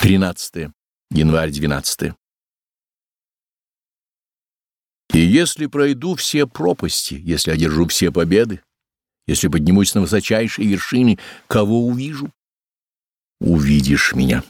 13. Январь 12. И если пройду все пропасти, если одержу все победы, если поднимусь на высочайшие вершины, кого увижу? Увидишь меня.